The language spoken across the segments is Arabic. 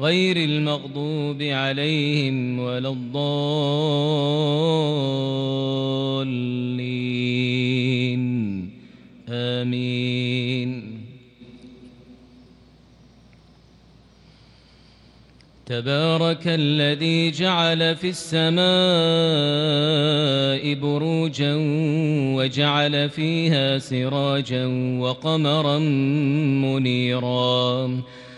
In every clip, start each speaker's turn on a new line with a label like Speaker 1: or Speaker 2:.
Speaker 1: غير المغضوب عليهم ولا الضالين. آمين. تبارك الذي جعل في السماء بروجا وجعل فيها سراجا وقمرا منيرا.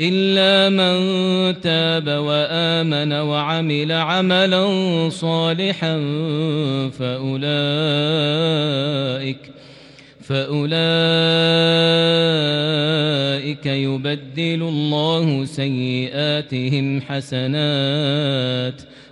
Speaker 1: إلا من تاب وآمن وعمل عملا صالحا فأولئك فأولئك يبدل الله سيئاتهم حسنات